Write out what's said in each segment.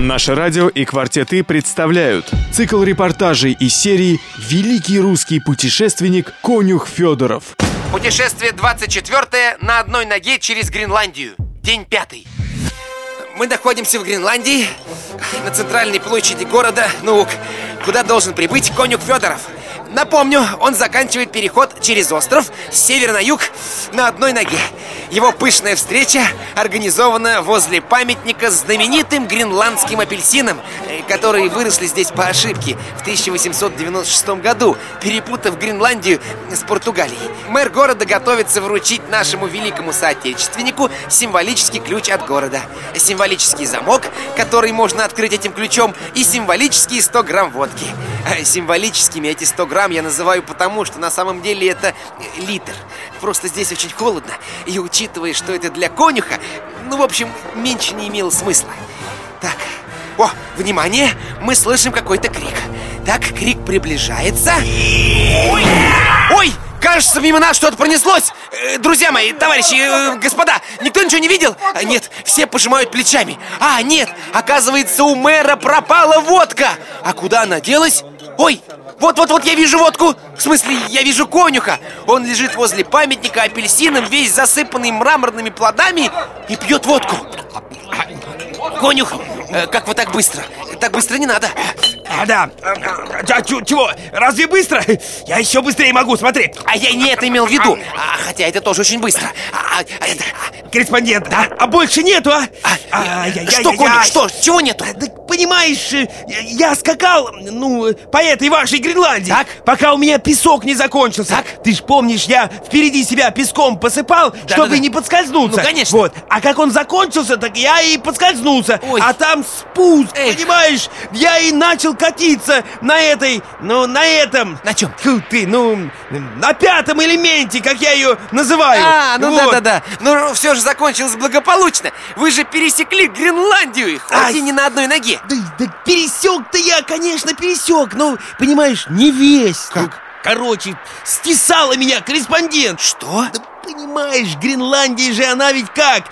Наше радио и «Квартеты» представляют цикл репортажей из серии «Великий русский путешественник Конюх Федоров». Путешествие 24 на одной ноге через Гренландию. День пятый. Мы находимся в Гренландии, на центральной площади города Нуук, куда должен прибыть конюх Федоров. Напомню, он заканчивает переход через остров с севера на юг на одной ноге. Его пышная встреча организована возле памятника знаменитым гренландским апельсинам, которые выросли здесь по ошибке в 1896 году, перепутав Гренландию с Португалией. Мэр города готовится вручить нашему великому соотечественнику символический ключ от города, символический замок, который можно открыть этим ключом, и символические 100 грамм водки. Э, Символическими эти 100 грамм я называю потому, что на самом деле это литр. Просто здесь очень холодно, и учитывая, что это для конюха, ну, в общем, меньше не имело смысла. Так, о, внимание, мы слышим какой-то крик. Так, крик приближается. Ой! Ой! Кажется, мимо нас что-то пронеслось Э, Друзья мои, товарищи, э, господа Никто ничего не видел? А, Нет, все пожимают плечами А, нет, оказывается, у мэра пропала водка А куда она делась? Ой, вот-вот-вот я вижу водку В смысле, я вижу конюха Он лежит возле памятника апельсином Весь засыпанный мраморными плодами И пьет водку Конюх, э, как вы так быстро? Так быстро не надо А, да. А, чего? Разве быстро? Я еще быстрее могу, смотри. А я не это имел в виду а, Хотя это тоже очень быстро а, а, это- Корреспондент, да? А больше нету, а? а, Ай-яй-яй-яй. Что, конюх, что? Чего нету? Да, понимаешь, э, я скакал, ну, по этой вашей Гренландии Так. Пока у меня песок не закончился Так. Ты ж помнишь, я впереди себя песком посыпал, чтобы да. не подскользнуться Ну, конечно. Вот, а как он закончился, так я и подскользнулся Ой. А там спуск, Эх. понимаешь? Я и начал катиться на этой, ну, на этом На чем? Тьфу ты, ну, на пятом элементе, как я ее называю А, ну Вот. да-да-да Ну, все же закончилось благополучно. Вы же пересекли Гренландию Хоть и не на одной ноге. Да, да пересек-то я, конечно, пересек Ну, понимаешь, не весь Как? Короче, стесала меня корреспондент. Что? Да понимаешь, Гренландия же она ведь как?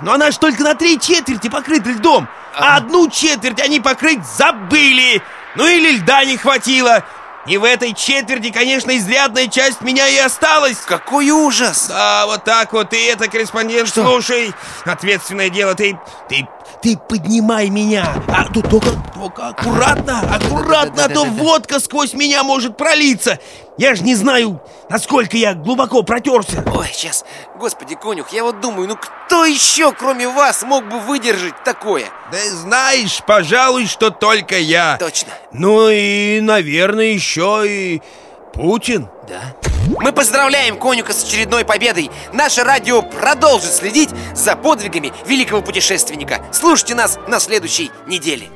Но она ж только на три четверти покрыта льдом. А одну четверть они покрыть забыли. Ну или льда не хватило И в этой четверти, конечно, изрядная часть меня и осталась. Какой ужас! Да, вот так вот, и это, корреспондент, Что? слушай. Ответственное дело, ты, ты, ты поднимай меня. А тут только, только аккуратно, аккуратно, а то водка сквозь меня может пролиться. Я же не знаю, насколько я глубоко протерся. Ой, сейчас, господи, конюх, я вот думаю, ну кто еще, кроме вас, мог бы выдержать такое? Да знаешь, пожалуй, что только я. Точно. Ну и, наверное, еще и Путин. Да. Мы поздравляем конюха с очередной победой. Наше радио продолжит следить за подвигами великого путешественника. Слушайте нас на следующей неделе